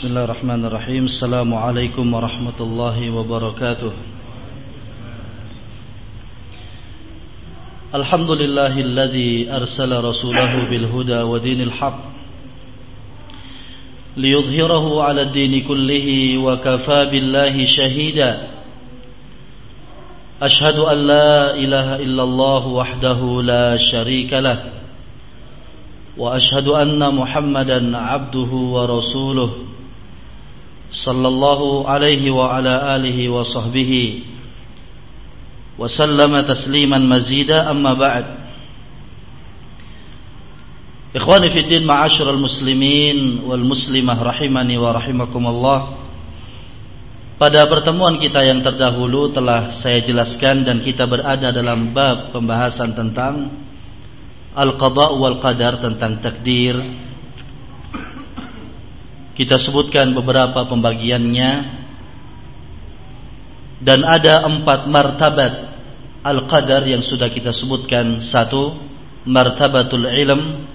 بسم الله الرحمن الرحيم السلام عليكم ورحمة الله وبركاته الحمد لله الذي أرسل رسوله بالهدى ودين الحق ليظهره على الدين كله وكفى بالله شهيدا أشهد أن لا إله إلا الله وحده لا شريك له وأشهد أن محمدا عبده ورسوله صلى الله عليه وعلى آله وصحبه وسلم تسليما مزيدا أما بعد إخواني في الدين معاشر المسلمين والمسلمة رحمني ورحمكم الله Pada pertemuan kita yang terdahulu telah saya jelaskan dan kita berada dalam bab pembahasan tentang Al-Qadha wal Qadar tentang takdir kita sebutkan beberapa pembagiannya. Dan ada empat martabat al-qadar yang sudah kita sebutkan. Satu martabatul ilm.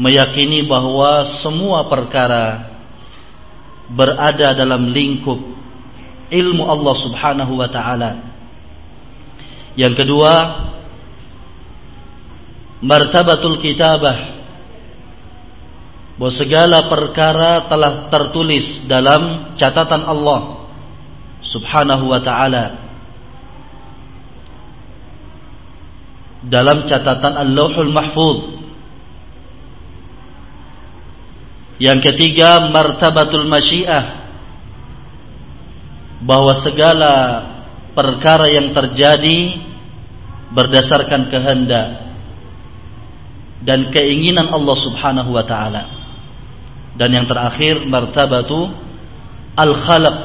Meyakini bahwa semua perkara berada dalam lingkup ilmu Allah Subhanahu wa taala. Yang kedua martabatul kitabah bahwa segala perkara telah tertulis dalam catatan Allah Subhanahu wa taala. Dalam catatan Al-Lauhul Mahfuz. Yang ketiga martabatul masyiah. Bahwa segala perkara yang terjadi berdasarkan kehendak dan keinginan Allah Subhanahu wa taala. Dan yang terakhir martabatu al-khalaq.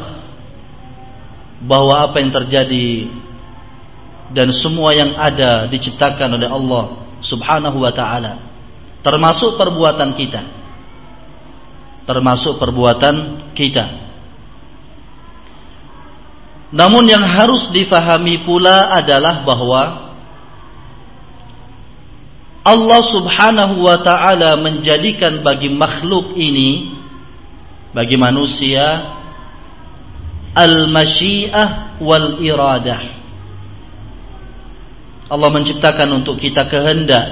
Bahwa apa yang terjadi dan semua yang ada diciptakan oleh Allah Subhanahu wa taala. Termasuk perbuatan kita. Termasuk perbuatan kita. Namun yang harus difahami pula adalah bahwa Allah subhanahu wa ta'ala menjadikan bagi makhluk ini bagi manusia al-masyiah wal iradah Allah menciptakan untuk kita kehendak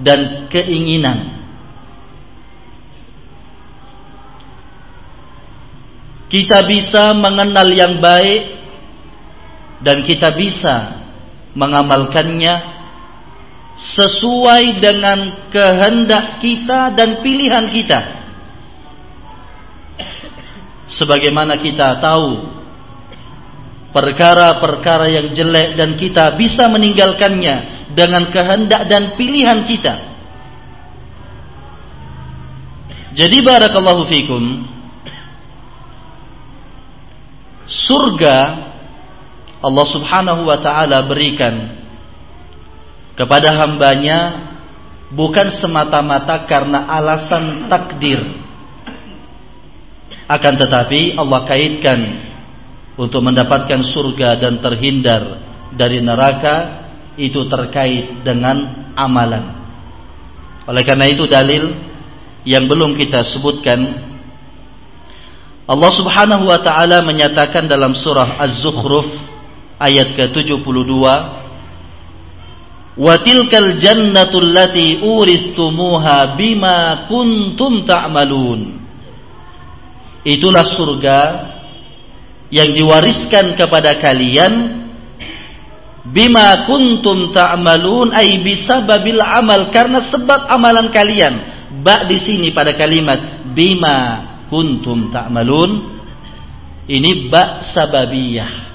dan keinginan. Kita bisa mengenal yang baik dan kita bisa mengamalkannya sesuai dengan kehendak kita dan pilihan kita. Sebagaimana kita tahu perkara-perkara yang jelek dan kita bisa meninggalkannya dengan kehendak dan pilihan kita. Jadi barakallahu fikum surga Allah Subhanahu wa taala berikan kepada hambanya bukan semata-mata karena alasan takdir. Akan tetapi Allah kaitkan untuk mendapatkan surga dan terhindar dari neraka itu terkait dengan amalan. Oleh karena itu dalil yang belum kita sebutkan Allah Subhanahu wa taala menyatakan dalam surah Az-Zukhruf ayat ke-72 Wa tilkal jannatul lati uristumuha bima kuntum ta'malun. Itulah surga yang diwariskan kepada kalian bima kuntum ta'malun ay bisababil amal karena sebab amalan kalian. Ba di sini pada kalimat bima kuntum ta'malun ini ba sababiyah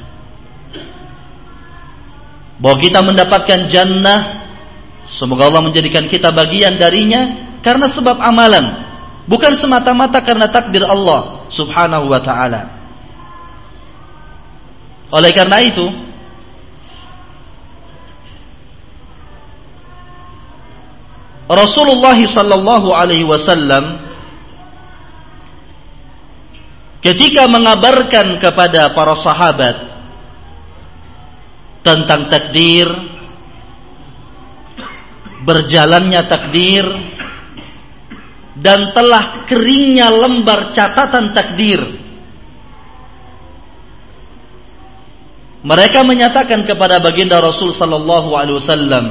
bahwa kita mendapatkan jannah semoga Allah menjadikan kita bagian darinya karena sebab amalan bukan semata-mata karena takdir Allah subhanahu wa ta'ala. Oleh karena itu Rasulullah sallallahu alaihi wasallam ketika mengabarkan kepada para sahabat tentang takdir berjalannya takdir dan telah keringnya lembar catatan takdir. Mereka menyatakan kepada baginda Rasul sallallahu alaihi wasallam,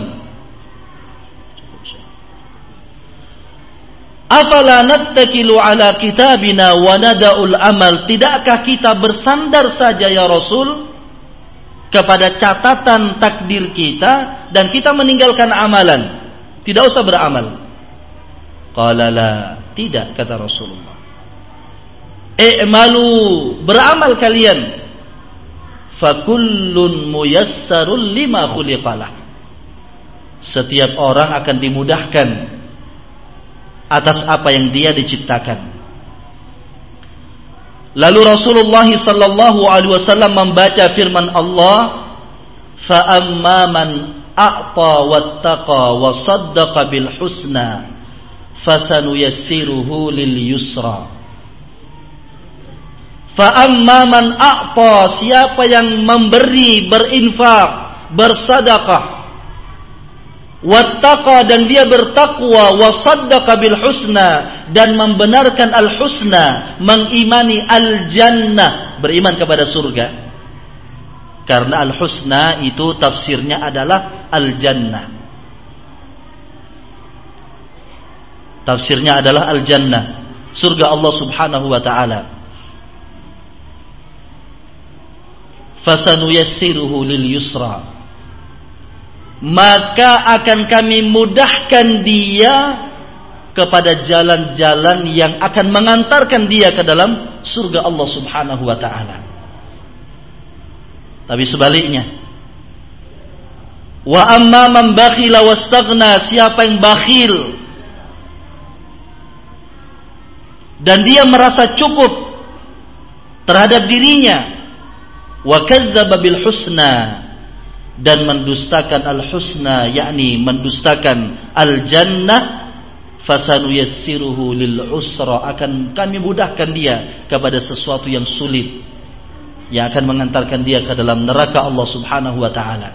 Afala nattakilu ala kitabina wa nada'ul amal? Tidakkah kita bersandar saja ya Rasul kepada catatan takdir kita dan kita meninggalkan amalan? Tidak usah beramal. Qala la, tidak kata Rasulullah. I'malu, beramal kalian. Fakullun muyassarul lima khuliqalah. Setiap orang akan dimudahkan atas apa yang dia diciptakan. Lalu Rasulullah sallallahu alaihi wasallam membaca firman Allah, "Fa amma man a'ta wattaqa wa saddaqa bil husna fasanuyassiruhu lil yusra." Fa amma man a'ta siapa yang memberi, berinfak, bersedekah wattaqa dan dia bertakwa. Wasaddaqa bil husna dan membenarkan al husna mengimani al jannah beriman kepada surga. Karena al husna itu tafsirnya adalah al jannah tafsirnya adalah al jannah surga Allah Subhanahu wa taala. Fasanuyassiruhu lil yusra maka akan kami mudahkan dia kepada jalan-jalan yang akan mengantarkan dia ke dalam surga Allah Subhanahu wa taala. Tapi sebaliknya, wa amma man bakhila wastaghna, siapa yang bakhil dan dia merasa cukup terhadap dirinya wa kadzdzaba bil husna dan mendustakan al-husna yakni mendustakan al-jannah fasanuyassiruhu lil usra akan kami mudahkan dia kepada sesuatu yang sulit yang akan mengantarkan dia ke dalam neraka Allah Subhanahu wa taala.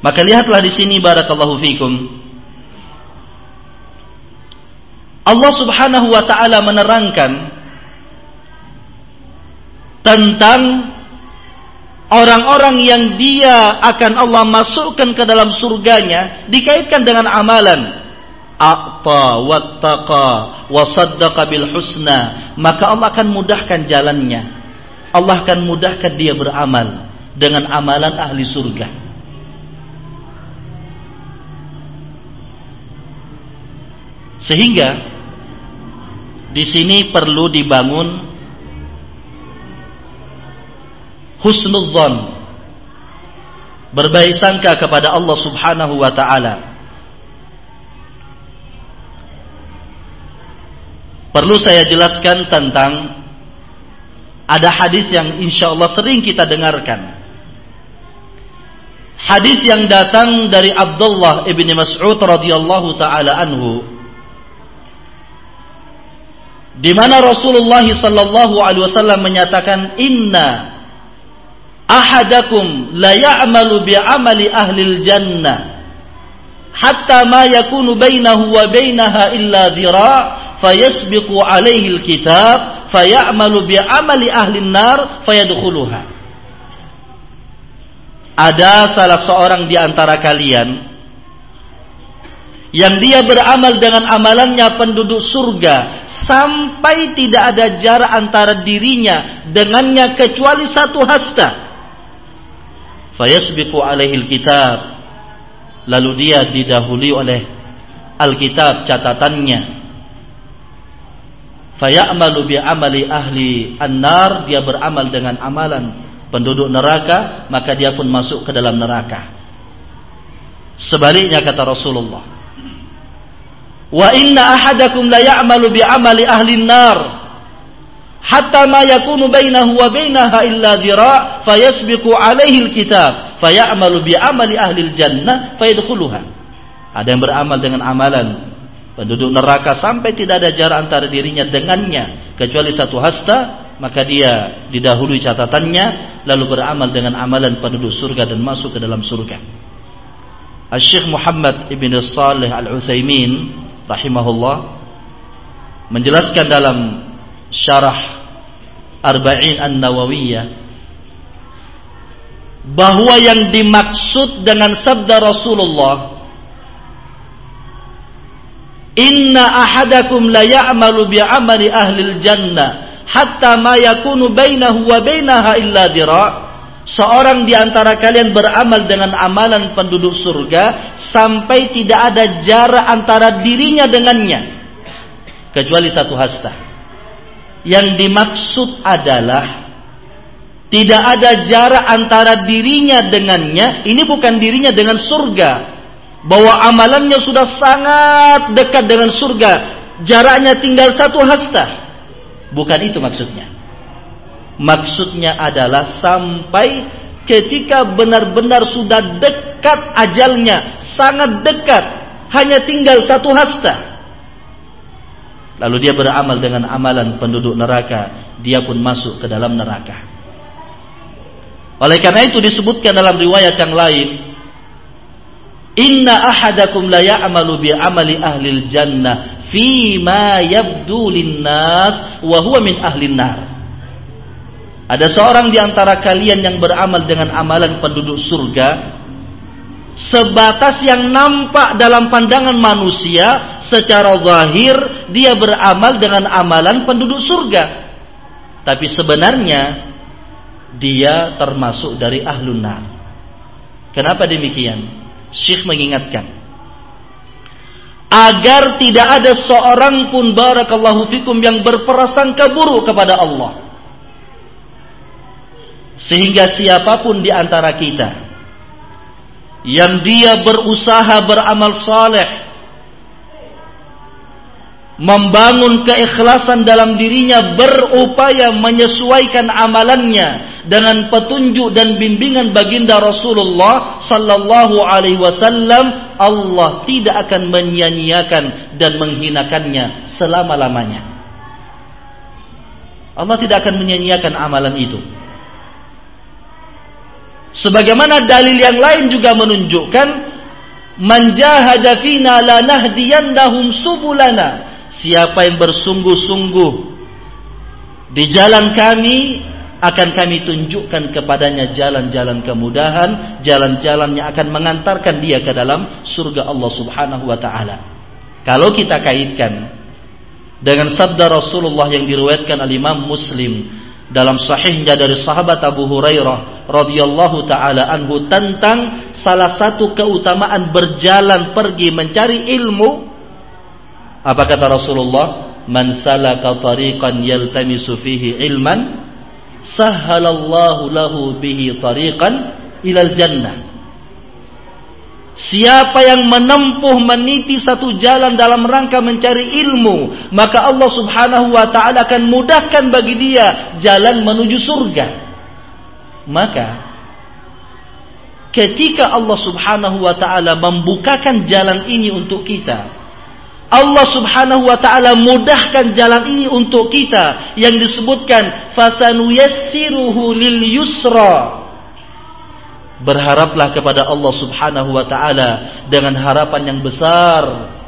Maka lihatlah di sini barakallahu fikum Allah Subhanahu wa taala menerangkan tentang orang-orang yang dia akan Allah masukkan ke dalam surganya dikaitkan dengan amalan. A'ta wattaqa wa saddaqa bil husna. Maka Allah akan mudahkan jalannya. Allah akan mudahkan dia beramal dengan amalan ahli surga. Sehingga di sini perlu dibangun husnudzon berbaik sangka kepada Allah Subhanahu wa taala. Perlu saya jelaskan tentang ada hadis yang insya Allah sering kita dengarkan. Hadis yang datang dari Abdullah ibni Mas'ud radhiyallahu taala anhu. Di mana Rasulullah sallallahu alaihi wasallam menyatakan inna ahadakum la ya'malu bi amali ahli jannah hatta ma yakunu bainahu wa bainaha illa dhira' fayasbiqu alaihi alkitab fayamalu bi amali ahli nar fayadkhuluha. Ada salah seorang di antara kalian yang dia beramal dengan amalannya penduduk surga sampai tidak ada jarak antara dirinya dengannya kecuali satu hasta fayasbiqu alaihi alkitab. Lalu dia didahului oleh alkitab catatannya. Fayamalu bi amali ahli an-nar. Dia beramal dengan amalan penduduk neraka maka dia pun masuk ke dalam neraka. Sebaliknya kata Rasulullah. Wa inna ahadakum la ya'malu bi amali ahli an-nar hatta ma yakunu bainahu wa bainaha illa dhira' fayasbiqu alaihi alkitab fayamalu bi amali ahli jannah fayadkhuluha. Ada yang beramal dengan amalan. Penduduk neraka sampai tidak ada jarak antara dirinya dengannya kecuali satu hasta maka dia didahului catatannya lalu beramal dengan amalan penduduk surga dan masuk ke dalam surga. Al-Syekh Muhammad Ibn Salih Al-Uthaymin rahimahullah menjelaskan dalam syarah Arba'in An-Nawawiyah bahwa yang dimaksud dengan sabda Rasulullah Inna ahadakum la ya'malu bi'amali ahli jannah hatta ma yakunu bainahu wa bainaha illa dira' Seorang di antara kalian beramal dengan amalan penduduk surga sampai tidak ada jarak antara dirinya dengannya kecuali satu hasta. Yang dimaksud adalah tidak ada jarak antara dirinya dengannya. Ini bukan dirinya dengan surga. Bahwa amalannya sudah sangat dekat dengan surga. Jaraknya tinggal satu hasta. Bukan itu maksudnya. Maksudnya adalah sampai ketika benar-benar sudah dekat ajalnya, sangat dekat, hanya tinggal satu hasta. Lalu dia beramal dengan amalan penduduk neraka, dia pun masuk ke dalam neraka. Oleh karena itu disebutkan dalam riwayat yang lain, Inna ahadakum la ya'malu bi amali ahli jannah fi ma yabdu linnas wa min ahli nar. Ada seorang di antara kalian yang beramal dengan amalan penduduk surga sebatas yang nampak dalam pandangan manusia secara zahir dia beramal dengan amalan penduduk surga. Tapi sebenarnya dia termasuk dari ahlun nar. Kenapa demikian? Syekh mengingatkan agar tidak ada seorang pun barakallahu fikum yang berprasangka buruk kepada Allah sehingga siapa pun di antara kita yang dia berusaha beramal saleh. Membangun keikhlasan dalam dirinya berupaya menyesuaikan amalannya dengan petunjuk dan bimbingan baginda Rasulullah sallallahu alaihi wasallam Allah tidak akan menyia-nyiakan dan menghinakannya selama-lamanya. Allah tidak akan menyia-nyiakan amalan itu Sebagaimana dalil yang lain juga menunjukkan manjahada fina lanahdiyannahum subulana. Siapa yang bersungguh-sungguh di jalan kami akan kami tunjukkan kepadanya jalan-jalan kemudahan, jalan-jalan yang akan mengantarkan dia ke dalam surga Allah Subhanahu wa taala. Kalau kita kaitkan dengan sabda Rasulullah yang diriwayatkan oleh Imam Muslim dalam sahihnya dari sahabat Abu Hurairah radhiyallahu taala anhu tentang salah satu keutamaan berjalan pergi mencari ilmu. Apa kata Rasulullah? Man salaka tariqan yaltamisu fihi ilman sahhalallahu lahu bihi tariqan ilal jannah. Siapa yang menempuh meniti satu jalan dalam rangka mencari ilmu, maka Allah Subhanahu wa taala akan mudahkan bagi dia jalan menuju surga. Maka ketika Allah Subhanahu wa taala membukakan jalan ini untuk kita, Allah Subhanahu wa taala mudahkan jalan ini untuk kita yang disebutkan fasanuyassiruhu lil yusra Berharaplah kepada Allah Subhanahu wa taala dengan harapan yang besar.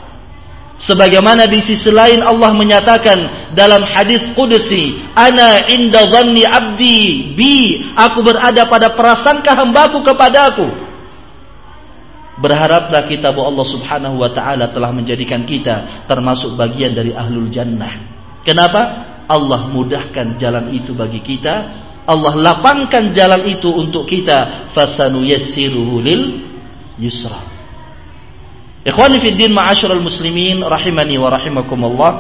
Sebagaimana di sisi lain Allah menyatakan dalam hadis qudsi, "Ana inda dhanni 'abdi bi." Aku berada pada prasangka hambaku kepadaku. Berharaplah kita bahwa Allah Subhanahu wa taala telah menjadikan kita termasuk bagian dari ahlul jannah. Kenapa? Allah mudahkan jalan itu bagi kita Allah lapangkan jalan itu untuk kita fasanu yassiruhu lil yusra Ikhwani fi din ma'asyiral muslimin rahimani wa rahimakumullah.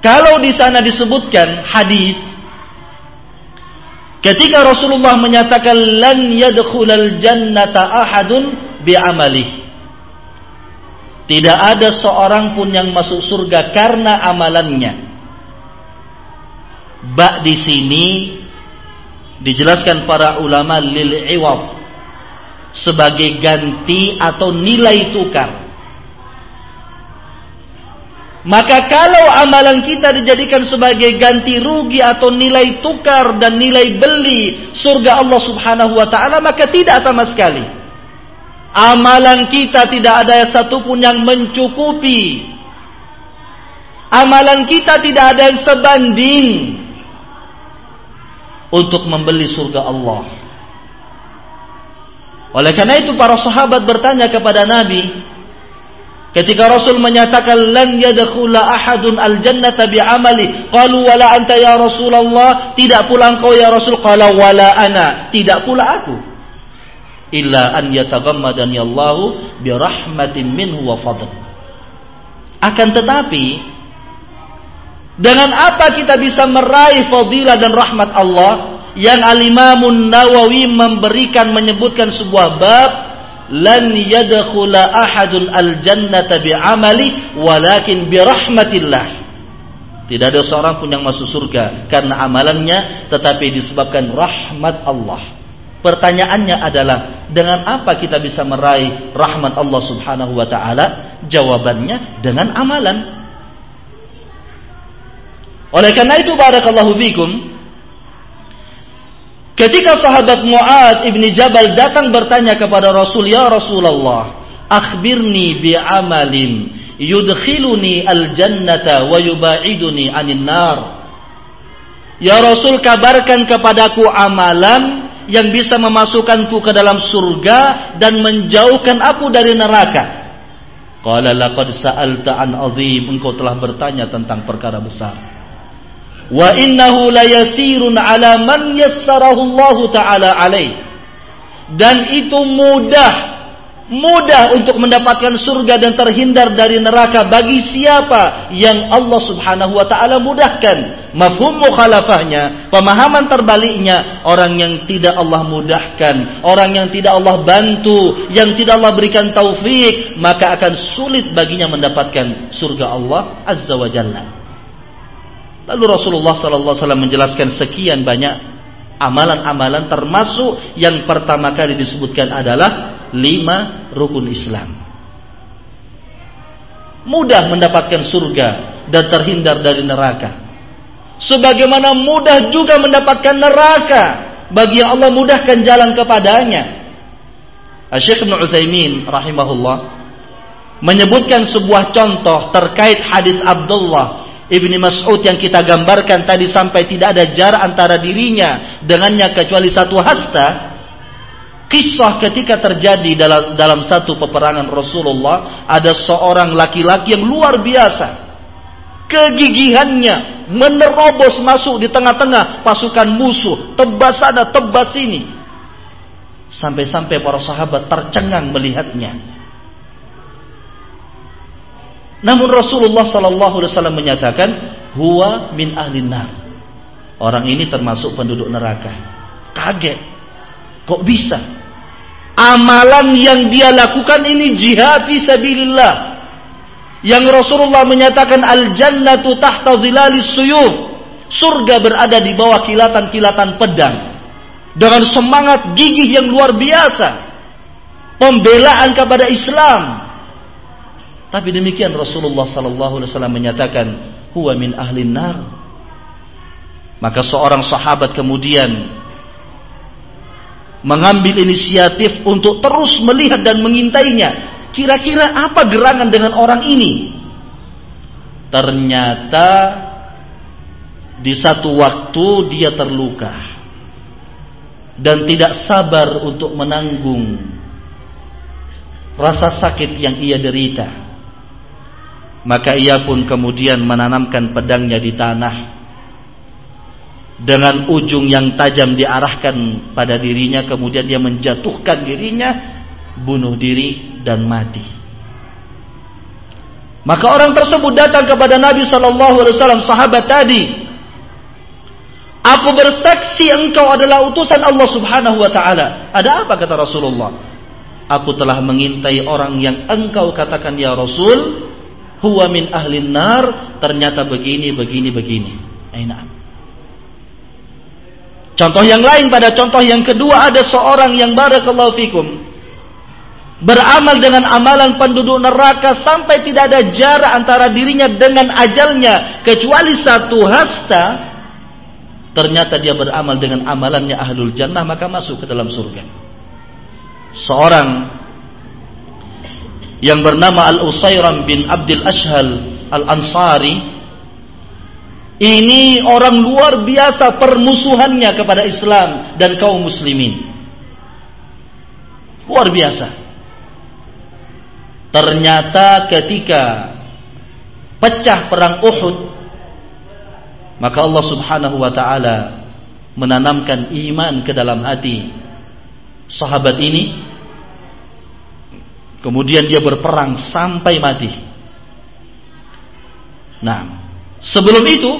Kalau di sana disebutkan hadis ketika Rasulullah menyatakan lan yadkhulal jannata ahadun bi amalihi tidak ada seorang pun yang masuk surga karena amalannya. Ba di sini dijelaskan para ulama lil iwab sebagai ganti atau nilai tukar. Maka kalau amalan kita dijadikan sebagai ganti rugi atau nilai tukar dan nilai beli surga Allah Subhanahu wa taala maka tidak sama sekali. Amalan kita tidak ada satupun yang mencukupi. Amalan kita tidak ada yang sebanding untuk membeli surga Allah. Oleh karena itu para sahabat bertanya kepada Nabi ketika Rasul menyatakan lan yadkhula ahadun al-jannata bi'amali qalu wala anta ya Rasulullah? Tidak pula engkau ya Rasul. Qala wala ana. Tidak pula aku. Illa an yataghammadani Allahu bi rahmatin minhu wa fadl. Akan tetapi dengan apa kita bisa meraih fadilah dan rahmat Allah yang Al-Imamun Nawawi memberikan menyebutkan sebuah bab lan yadkhula ahadun al-jannata bi'amali walakin bi rahmatillah. Tidak ada seorang pun yang masuk surga karena amalannya tetapi disebabkan rahmat Allah. Pertanyaannya adalah dengan apa kita bisa meraih rahmat Allah Subhanahu wa taala? Jawabannya dengan amalan. Oleh karena itu barakallahu fikum Ketika sahabat Mu'ad ibni Jabal datang bertanya kepada Rasul, Ya Rasulullah, akhbirni bi'amalin yudkhiluni al-jannata wa yuba'iduni anin nar. Ya Rasul kabarkan kepadaku amalan yang bisa memasukkanku ke dalam surga dan menjauhkan aku dari neraka. Qala laqad sa'alta an azim, engkau telah bertanya tentang perkara besar. Wa innahu layasirun ala man yassarahu Allah taala alaih. Dan itu mudah mudah untuk mendapatkan surga dan terhindar dari neraka bagi siapa yang Allah Subhanahu wa taala mudahkan. Mafhum mukhalafahnya, pemahaman terbaliknya, orang yang tidak Allah mudahkan, orang yang tidak Allah bantu, yang tidak Allah berikan taufik, maka akan sulit baginya mendapatkan surga Allah Azza wa Jalla. Lalu Rasulullah sallallahu alaihi wasallam menjelaskan sekian banyak amalan-amalan termasuk yang pertama kali disebutkan adalah lima rukun Islam. Mudah mendapatkan surga dan terhindar dari neraka. Sebagaimana mudah juga mendapatkan neraka bagi yang Allah mudahkan jalan kepadanya. Syekh Ibn Utsaimin rahimahullah menyebutkan sebuah contoh terkait hadis Abdullah Ibni Mas'ud yang kita gambarkan tadi sampai tidak ada jarak antara dirinya dengannya kecuali satu hasta Kisah ketika terjadi dalam dalam satu peperangan Rasulullah ada seorang laki-laki yang luar biasa. Kegigihannya menerobos masuk di tengah-tengah pasukan musuh, tebas sana, tebas sini. Sampai-sampai para sahabat tercengang melihatnya. Namun Rasulullah sallallahu alaihi wasallam menyatakan, "Huwa min ahli nar." Orang ini termasuk penduduk neraka. Kaget. Kok bisa? Amalan yang dia lakukan ini jihad fi sabilillah. Yang Rasulullah menyatakan al-jannatu tahta zilalis suyuf. Surga berada di bawah kilatan-kilatan pedang. Dengan semangat gigih yang luar biasa. Pembelaan kepada Islam. Tapi demikian Rasulullah sallallahu alaihi wasallam menyatakan huwa min ahli nar. Maka seorang sahabat kemudian mengambil inisiatif untuk terus melihat dan mengintainya. Kira-kira apa gerangan dengan orang ini? Ternyata di satu waktu dia terluka dan tidak sabar untuk menanggung rasa sakit yang ia derita. Maka ia pun kemudian menanamkan pedangnya di tanah. Dengan ujung yang tajam diarahkan pada dirinya kemudian dia menjatuhkan dirinya bunuh diri dan mati. Maka orang tersebut datang kepada Nabi sallallahu alaihi wasallam sahabat tadi aku bersaksi engkau adalah utusan Allah Subhanahu wa taala. Ada apa kata Rasulullah? Aku telah mengintai orang yang engkau katakan ya Rasul huwa min ahlin nar ternyata begini begini begini Aina. Contoh yang lain pada contoh yang kedua ada seorang yang barakallahu fikum beramal dengan amalan penduduk neraka sampai tidak ada jarak antara dirinya dengan ajalnya kecuali satu hasta ternyata dia beramal dengan amalannya ahlul jannah maka masuk ke dalam surga seorang yang bernama Al-Usairam bin Abdul Ashhal Al-Ansari ini orang luar biasa permusuhannya kepada Islam dan kaum muslimin. Luar biasa. Ternyata ketika pecah perang Uhud maka Allah Subhanahu wa taala menanamkan iman ke dalam hati sahabat ini kemudian dia berperang sampai mati. Nah, Sebelum itu,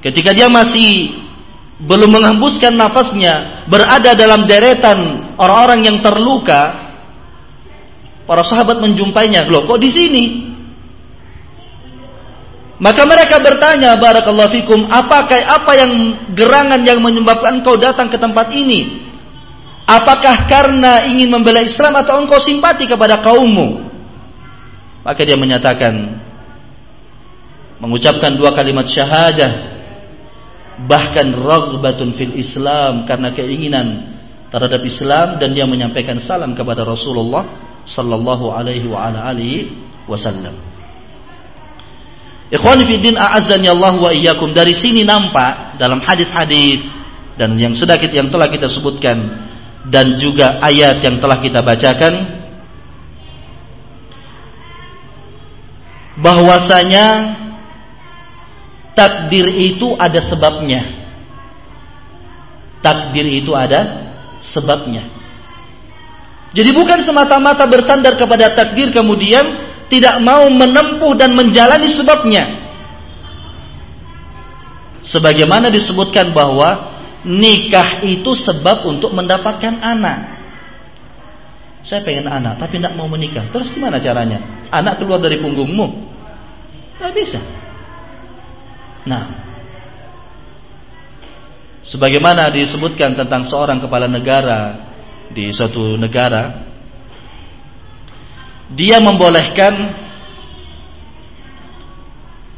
ketika dia masih belum menghembuskan nafasnya, berada dalam deretan orang-orang yang terluka, para sahabat menjumpainya, loh kok di sini? Maka mereka bertanya, barakallahu fikum, apakah apa yang gerangan yang menyebabkan kau datang ke tempat ini? Apakah karena ingin membela Islam atau engkau simpati kepada kaummu? Maka dia menyatakan, mengucapkan dua kalimat syahadah bahkan raghbatun fil Islam karena keinginan terhadap Islam dan dia menyampaikan salam kepada Rasulullah sallallahu alaihi wa ala alihi wasallam. Ikhwani fi din a'azzani Allah wa iyyakum dari sini nampak dalam hadis-hadis dan yang sedikit yang telah kita sebutkan dan juga ayat yang telah kita bacakan bahwasanya takdir itu ada sebabnya. Takdir itu ada sebabnya. Jadi bukan semata-mata bersandar kepada takdir kemudian tidak mau menempuh dan menjalani sebabnya. Sebagaimana disebutkan bahwa nikah itu sebab untuk mendapatkan anak. Saya pengen anak tapi tidak mau menikah. Terus gimana caranya? Anak keluar dari punggungmu? Tidak bisa. Nah, sebagaimana disebutkan tentang seorang kepala negara di suatu negara, dia membolehkan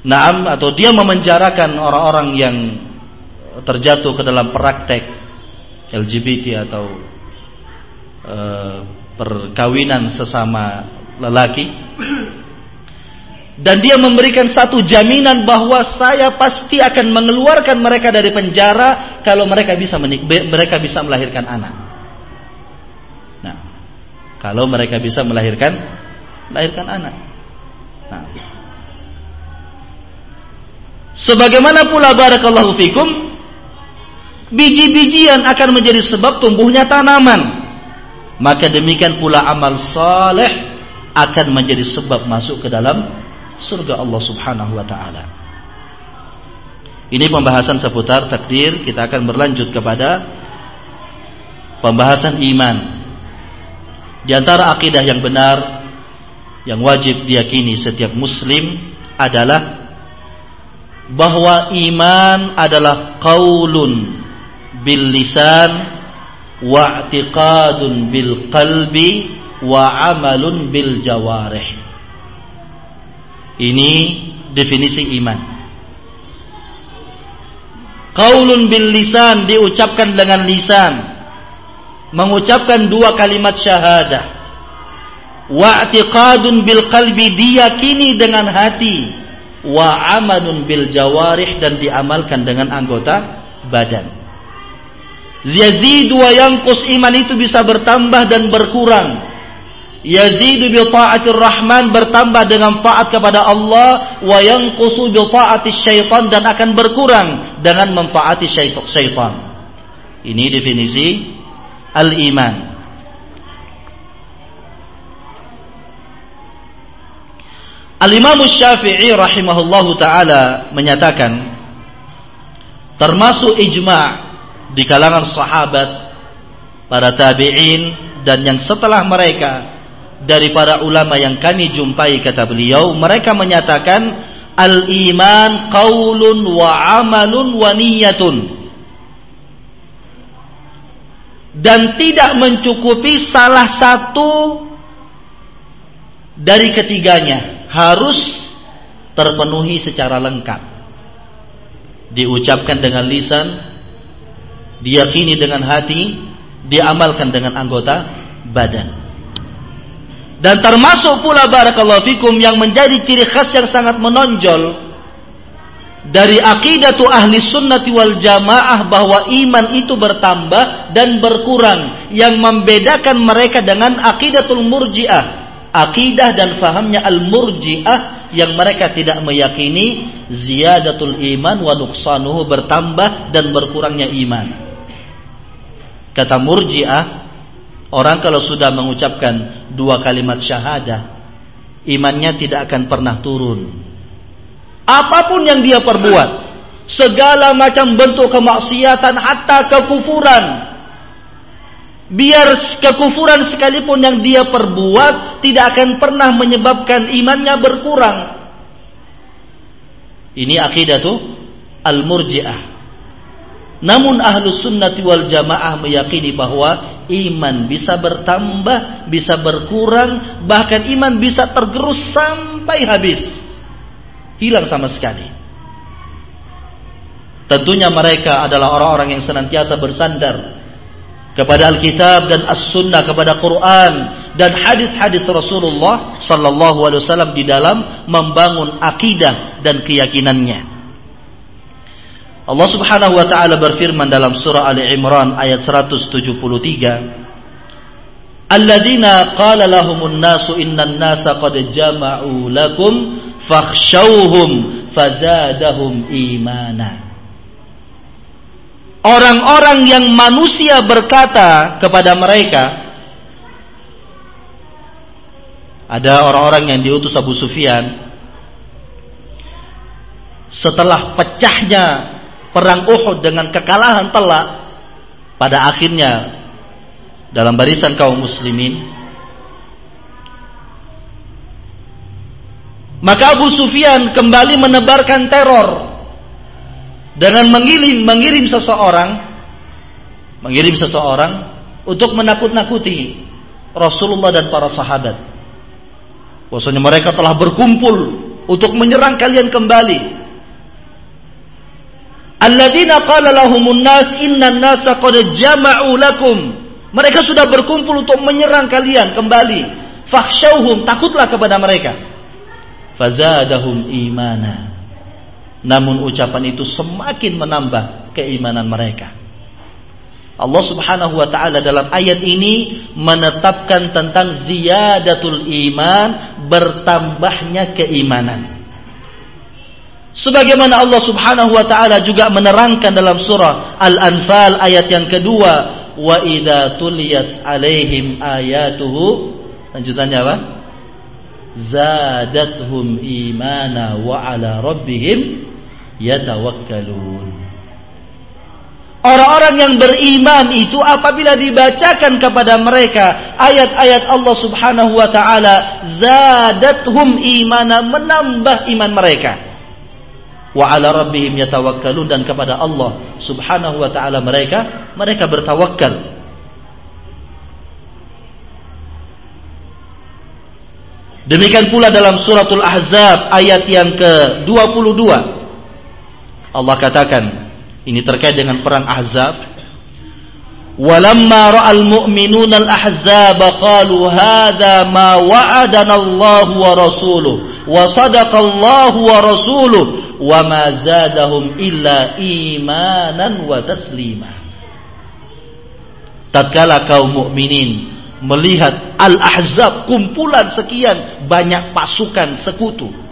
Naam atau dia memenjarakan orang-orang yang terjatuh ke dalam praktek LGBT atau e, perkawinan sesama lelaki dan dia memberikan satu jaminan bahwa saya pasti akan mengeluarkan mereka dari penjara kalau mereka bisa mereka bisa melahirkan anak. Nah, kalau mereka bisa melahirkan melahirkan anak. Nah. Sebagaimana pula barakallahu fikum biji-bijian akan menjadi sebab tumbuhnya tanaman. Maka demikian pula amal saleh akan menjadi sebab masuk ke dalam surga Allah Subhanahu wa taala. Ini pembahasan seputar takdir, kita akan berlanjut kepada pembahasan iman. Di antara akidah yang benar yang wajib diyakini setiap muslim adalah bahwa iman adalah qaulun bil lisan wa i'tiqadun bil qalbi wa amalun bil jawarih ini definisi iman. Qaulun bil lisan diucapkan dengan lisan. Mengucapkan dua kalimat syahadah. Wa'tiqadun bil qalbi diyakini dengan hati. Wa amalun bil jawarih dan diamalkan dengan anggota badan. Yazidu wa yanqus iman itu bisa bertambah dan berkurang yazidu bi taatir rahman bertambah dengan taat kepada Allah wa yanqusu bi taati syaitan dan akan berkurang dengan mentaati syaitan. Ini definisi al-iman. Al-Imam Syafi'i rahimahullahu taala menyatakan termasuk ijma' di kalangan sahabat para tabi'in dan yang setelah mereka dari para ulama yang kami jumpai kata beliau mereka menyatakan al iman qaulun wa amalun wa niyatun. Dan tidak mencukupi salah satu dari ketiganya harus terpenuhi secara lengkap. Diucapkan dengan lisan diyakini dengan hati diamalkan dengan anggota badan. Dan termasuk pula barakallahu fikum yang menjadi ciri khas yang sangat menonjol dari akidatu ahli sunnati wal jamaah bahwa iman itu bertambah dan berkurang yang membedakan mereka dengan akidatul murjiah akidah dan fahamnya al murjiah yang mereka tidak meyakini ziyadatul iman wa nuqsanuhu bertambah dan berkurangnya iman kata murjiah Orang kalau sudah mengucapkan dua kalimat syahadah, imannya tidak akan pernah turun. Apa pun yang dia perbuat, segala macam bentuk kemaksiatan hatta kekufuran. Biar kekufuran sekalipun yang dia perbuat tidak akan pernah menyebabkan imannya berkurang. Ini akidah tuh al-murji'ah. Namun ahlus sunnati wal jamaah meyakini bahwa iman bisa bertambah, bisa berkurang, bahkan iman bisa tergerus sampai habis. Hilang sama sekali. Tentunya mereka adalah orang-orang yang senantiasa bersandar kepada Alkitab dan As-Sunnah kepada Quran dan hadis-hadis Rasulullah sallallahu alaihi wasallam di dalam membangun akidah dan keyakinannya. Allah Subhanahu wa taala berfirman dalam surah Ali Imran ayat 173 Alladzina qala lahumun nasu innan nasa qad jama'u lakum fakhshawhum fazadahum imana. Orang-orang yang manusia berkata kepada mereka ada orang-orang yang diutus Abu Sufyan setelah pecahnya perang Uhud dengan kekalahan telak pada akhirnya dalam barisan kaum muslimin maka Abu Sufyan kembali menebarkan teror dengan mengirim mengirim seseorang mengirim seseorang untuk menakut-nakuti Rasulullah dan para sahabat. Bahwasanya mereka telah berkumpul untuk menyerang kalian kembali Alladzina qala lahumun nas innan nasa qad jama'u lakum. Mereka sudah berkumpul untuk menyerang kalian kembali. Fakhshawhum, takutlah kepada mereka. Fazadahum imana. Namun ucapan itu semakin menambah keimanan mereka. Allah Subhanahu wa taala dalam ayat ini menetapkan tentang ziyadatul iman, bertambahnya keimanan. Sebagaimana Allah Subhanahu wa taala juga menerangkan dalam surah Al-Anfal ayat yang kedua, wa idza tuliyat alaihim ayatuhu lanjutannya apa? Zadathum imana wa ala rabbihim yatawakkalun. Orang-orang yang beriman itu apabila dibacakan kepada mereka ayat-ayat Allah Subhanahu wa taala zadathum imana menambah iman mereka wa ala rabbihim yatawakkalun dan kepada Allah Subhanahu wa taala mereka mereka bertawakal Demikian pula dalam suratul Ahzab ayat yang ke-22 Allah katakan ini terkait dengan perang Ahzab. Walamma ra'al mu'minuna al-ahzab qalu hadha ma wa'adana Allah wa rasuluhu rasuluhu wa ma zadahum illa imanan wa taslima. Tatkala kaum mukminin melihat al-ahzab kumpulan sekian banyak pasukan sekutu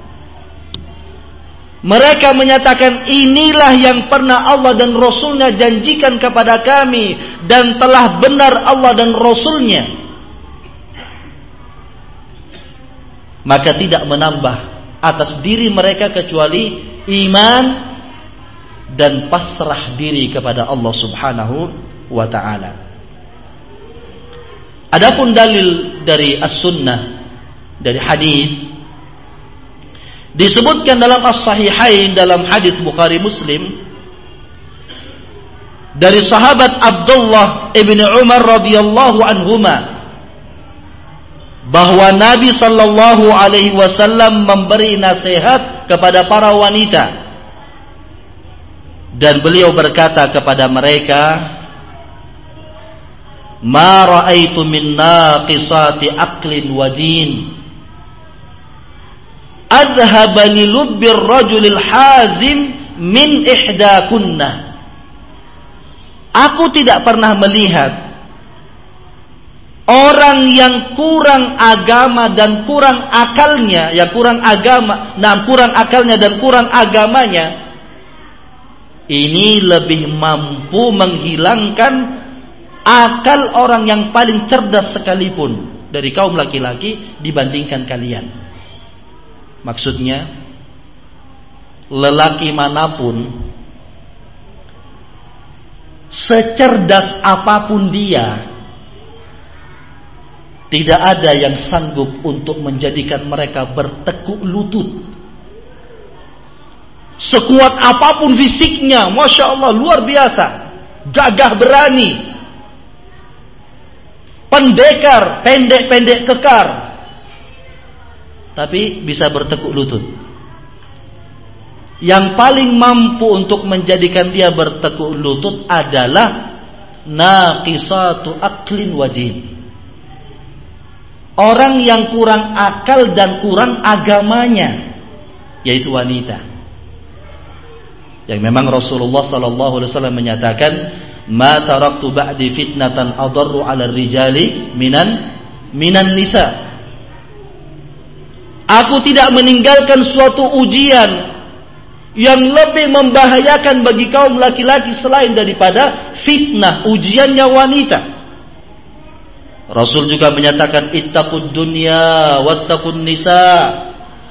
mereka menyatakan inilah yang pernah Allah dan Rasulnya janjikan kepada kami dan telah benar Allah dan Rasulnya maka tidak menambah atas diri mereka kecuali iman dan pasrah diri kepada Allah Subhanahu wa taala. Adapun dalil dari as-sunnah dari hadis disebutkan dalam as-sahihain dalam hadis Bukhari Muslim dari sahabat Abdullah ibn Umar radhiyallahu anhuma bahwa Nabi sallallahu alaihi wasallam memberi nasihat kepada para wanita. Dan beliau berkata kepada mereka ma ra'aitu min naqisati aqlin wa din. Adhhaba li lubbir rajulil hazim min ihdakunna. Aku tidak pernah melihat orang yang kurang agama dan kurang akalnya, yang kurang agama, nah kurang akalnya dan kurang agamanya, ini lebih mampu menghilangkan akal orang yang paling cerdas sekalipun dari kaum laki-laki dibandingkan kalian. Maksudnya, lelaki mana pun, secerdas apa pun dia, tidak ada yang sanggup untuk menjadikan mereka bertekuk lutut. Sekuat apa pun fisiknya, Masya Allah, luar biasa. Gagah berani. Pendekar, pendek-pendek kekar. Tapi bisa bertekuk lutut. Yang paling mampu untuk menjadikan dia bertekuk lutut adalah naqisatu aklin wajib orang yang kurang akal dan kurang agamanya yaitu wanita yang memang Rasulullah sallallahu alaihi wasallam menyatakan ma taraktu ba'di fitnatan adarru 'ala rijali minan minan nisa Aku tidak meninggalkan suatu ujian yang lebih membahayakan bagi kaum laki-laki selain daripada fitnah ujiannya wanita. Rasul juga menyatakan ittaqud dunya wattaqun nisa.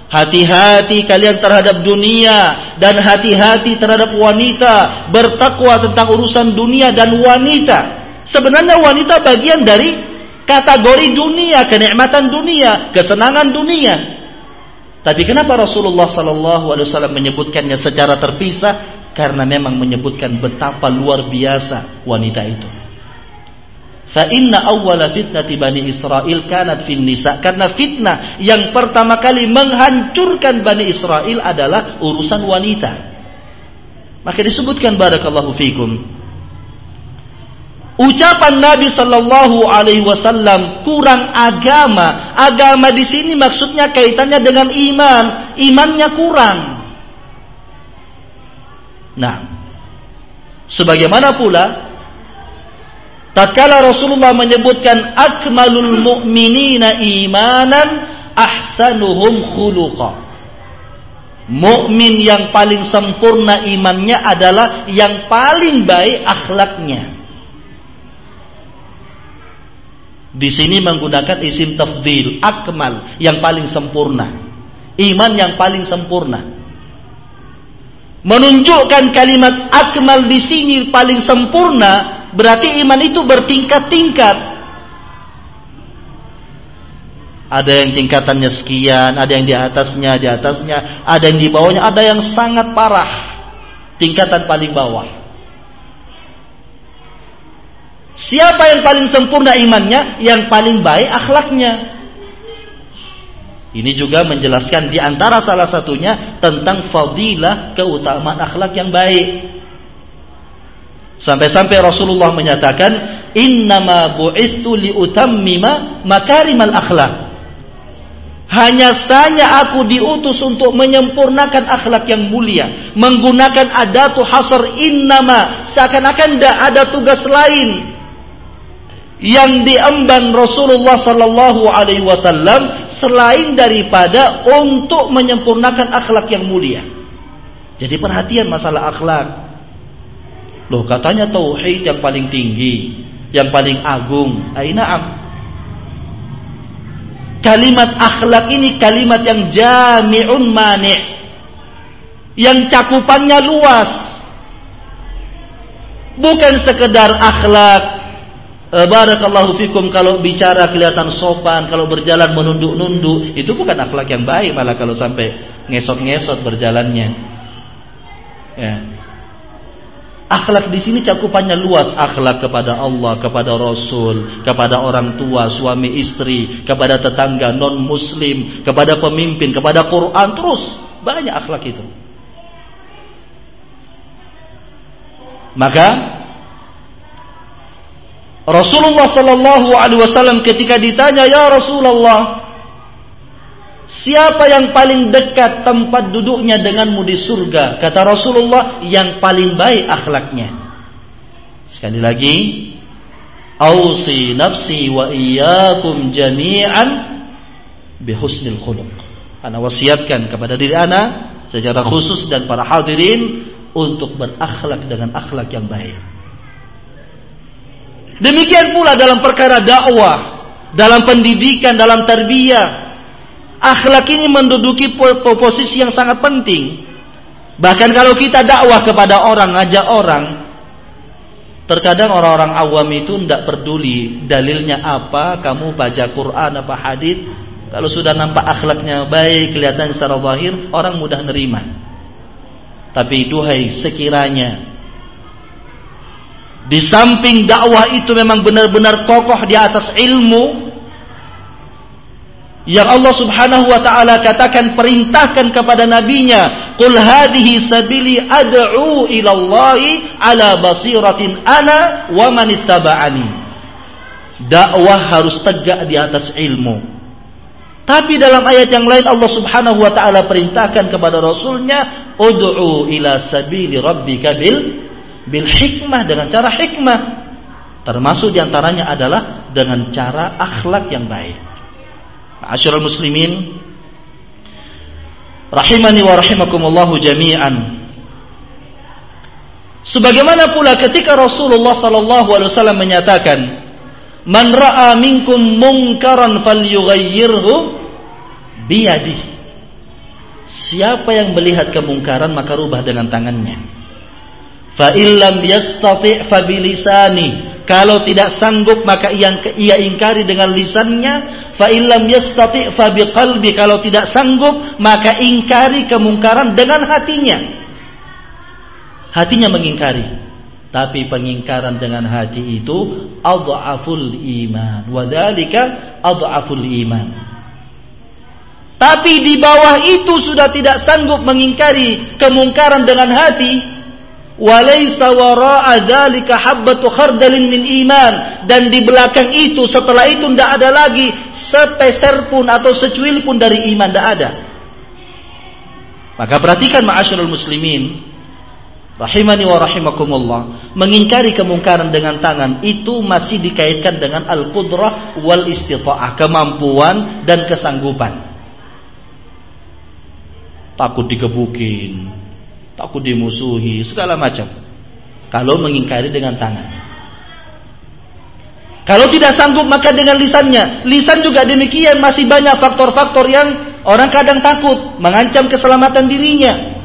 Hati-hati kalian terhadap dunia dan hati-hati terhadap wanita. Bertakwa tentang urusan dunia dan wanita. Sebenarnya wanita bagian dari kategori dunia, kenikmatan dunia, kesenangan dunia. Tapi kenapa Rasulullah sallallahu alaihi wasallam menyebutkannya secara terpisah? Karena memang menyebutkan betapa luar biasa wanita itu. Fa inna awwala fitnati Bani Israel kanat fin nisa. Karena fitnah yang pertama kali menghancurkan Bani Israel adalah urusan wanita. Maka disebutkan barakallahu fikum. Ucapan Nabi sallallahu alaihi wasallam kurang agama. Agama di sini maksudnya kaitannya dengan iman. Imannya kurang. Nah, sebagaimana pula Tatkala Rasulullah menyebutkan akmalul mu'minina imanan ahsanuhum khuluqa. Mukmin yang paling sempurna imannya adalah yang paling baik akhlaknya. Di sini menggunakan isim tafdil, akmal yang paling sempurna. Iman yang paling sempurna. Menunjukkan kalimat akmal di sini paling sempurna berarti iman itu bertingkat-tingkat. Ada yang tingkatannya sekian, ada yang di atasnya, di atasnya, ada yang di bawahnya, ada yang sangat parah. Tingkatan paling bawah. Siapa yang paling sempurna imannya? Yang paling baik akhlaknya. Ini juga menjelaskan di antara salah satunya tentang fadilah keutamaan akhlak yang baik. Sampai-sampai Rasulullah menyatakan, "Innama bu'istu liutammima makarimal akhlak." Hanya saja aku diutus untuk menyempurnakan akhlak yang mulia, menggunakan adatu hasr innama, seakan-akan tidak ada tugas lain yang diemban Rasulullah sallallahu alaihi wasallam selain daripada untuk menyempurnakan akhlak yang mulia. Jadi perhatian masalah akhlak. Loh katanya tauhid yang paling tinggi, yang paling agung. Ainaam. Kalimat akhlak ini kalimat yang jami'un mani' yang cakupannya luas. Bukan sekedar akhlak eh, Barakallahu fikum kalau bicara kelihatan sopan, kalau berjalan menunduk-nunduk, itu bukan akhlak yang baik malah kalau sampai ngesot-ngesot berjalannya. Ya. Akhlak di sini cakupannya luas, akhlak kepada Allah, kepada Rasul, kepada orang tua, suami istri, kepada tetangga non muslim, kepada pemimpin, kepada Quran, terus banyak akhlak itu. Maka Rasulullah sallallahu alaihi wasallam ketika ditanya, "Ya Rasulullah, siapa yang paling dekat tempat duduknya denganmu di surga?" Kata Rasulullah, "Yang paling baik akhlaknya." Sekali lagi, "Ausi nafsi wa iyyakum jami'an bihusnil khuluq." Ana wasiatkan kepada diri ana secara khusus dan para hadirin untuk berakhlak dengan akhlak yang baik. Demikian pula dalam perkara dakwah, dalam pendidikan, dalam tarbiyah. Akhlak ini menduduki posisi yang sangat penting. Bahkan kalau kita dakwah kepada orang, ngajak orang, terkadang orang-orang awam itu tidak peduli dalilnya apa, kamu baca Quran apa hadis, kalau sudah nampak akhlaknya baik, kelihatan secara zahir, orang mudah nerima. Tapi duhai sekiranya di samping dakwah itu memang benar-benar kokoh di atas ilmu yang Allah Subhanahu wa taala katakan perintahkan kepada nabinya qul hadhihi sabili ad'u ila Allah ala basiratin ana wa man ittaba'ani dakwah harus tegak di atas ilmu tapi dalam ayat yang lain Allah Subhanahu wa taala perintahkan kepada rasulnya ud'u ila sabili rabbika bil bil hikmah dengan cara hikmah. Termasuk di antaranya adalah dengan cara akhlak yang baik. Asyurul muslimin rahimani wa rahimakumullahu jami'an. Sebagaimana pula ketika Rasulullah sallallahu alaihi wasallam menyatakan, "Man ra'a minkum munkaran falyughayyirhu biyadihi." Siapa yang melihat kemungkaran maka rubah dengan tangannya. Fa illam yastati' fa bilisani. Kalau tidak sanggup maka ia, ia ingkari dengan lisannya. Fa illam yastati' fa biqalbi. Kalau tidak sanggup maka ingkari kemungkaran dengan hatinya. Hatinya mengingkari. Tapi pengingkaran dengan hati itu adhaful iman. Wadhalika adhaful iman. Tapi di bawah itu sudah tidak sanggup mengingkari kemungkaran dengan hati, walaysa wara'a dzalika habbatu khardalin min iman dan di belakang itu setelah itu tidak ada lagi sepeser pun atau secuil pun dari iman tidak ada maka perhatikan ma'asyiral muslimin rahimani wa rahimakumullah mengingkari kemungkaran dengan tangan itu masih dikaitkan dengan al-qudrah wal istita'ah kemampuan dan kesanggupan takut digebukin takut dimusuhi, segala macam. Kalau mengingkari dengan tangan. Kalau tidak sanggup maka dengan lisannya. Lisan juga demikian masih banyak faktor-faktor yang orang kadang takut mengancam keselamatan dirinya.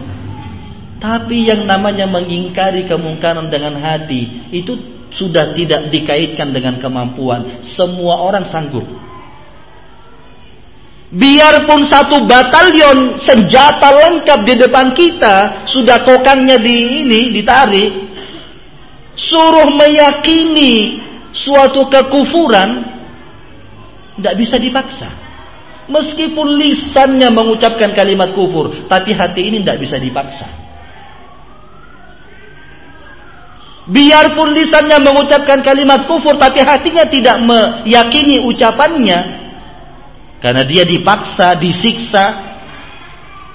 Tapi yang namanya mengingkari kemungkaran dengan hati itu sudah tidak dikaitkan dengan kemampuan. Semua orang sanggup. Biarpun satu batalion senjata lengkap di depan kita sudah kokangnya di ini ditarik, suruh meyakini suatu kekufuran tidak bisa dipaksa. Meskipun lisannya mengucapkan kalimat kufur, tapi hati ini tidak bisa dipaksa. Biarpun lisannya mengucapkan kalimat kufur, tapi hatinya tidak meyakini ucapannya, karena dia dipaksa, disiksa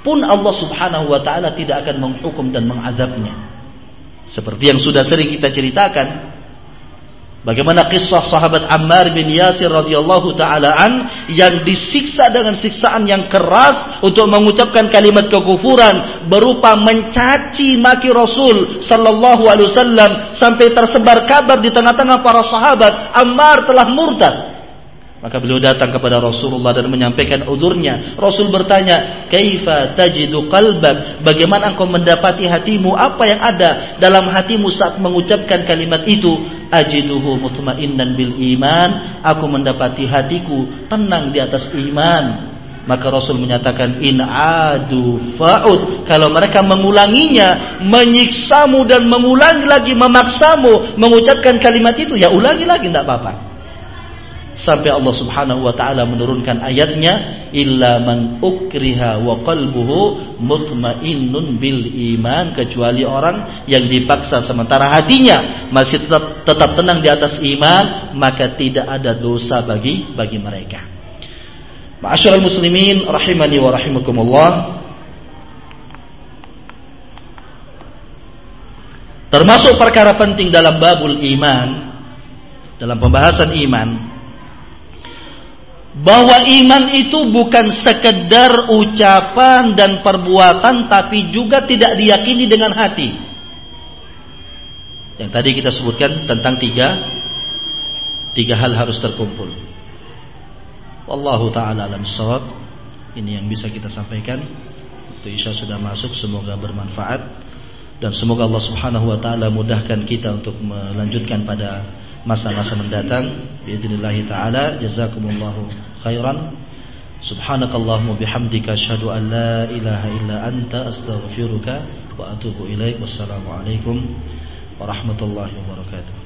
pun Allah Subhanahu wa taala tidak akan menghukum dan mengazabnya. Seperti yang sudah sering kita ceritakan Bagaimana kisah sahabat Ammar bin Yasir radhiyallahu taala an yang disiksa dengan siksaan yang keras untuk mengucapkan kalimat kekufuran berupa mencaci maki Rasul sallallahu alaihi wasallam sampai tersebar kabar di tengah-tengah para sahabat Ammar telah murtad. Maka beliau datang kepada Rasulullah dan menyampaikan udurnya. Rasul bertanya, "Kaifa tajidu qalbak?" Bagaimana engkau mendapati hatimu? Apa yang ada dalam hatimu saat mengucapkan kalimat itu? Ajiduhu mutmainnan bil iman. Aku mendapati hatiku tenang di atas iman. Maka Rasul menyatakan in adu fa'ud. Kalau mereka mengulanginya, menyiksamu dan mengulangi lagi memaksamu mengucapkan kalimat itu, ya ulangi lagi tidak apa-apa. Sampai Allah Subhanahu wa taala menurunkan ayatnya illa man ukriha wa qalbuhu mutmainnun bil iman kecuali orang yang dipaksa sementara hatinya masih tetap tetap tenang di atas iman maka tidak ada dosa bagi bagi mereka. Ma'asyiral muslimin rahimani wa rahimakumullah Termasuk perkara penting dalam babul iman dalam pembahasan iman bahwa iman itu bukan sekedar ucapan dan perbuatan tapi juga tidak diyakini dengan hati. Yang tadi kita sebutkan tentang tiga tiga hal harus terkumpul. Wallahu taala alam shawab. Ini yang bisa kita sampaikan. Waktu Isya sudah masuk, semoga bermanfaat dan semoga Allah Subhanahu wa taala mudahkan kita untuk melanjutkan pada masa-masa mendatang. Bismillah taala jazakumullahu khairan. Subhanakallahumma bihamdika asyhadu an la ilaha illa anta astaghfiruka wa atubu ilaik. Wassalamualaikum warahmatullahi wabarakatuh.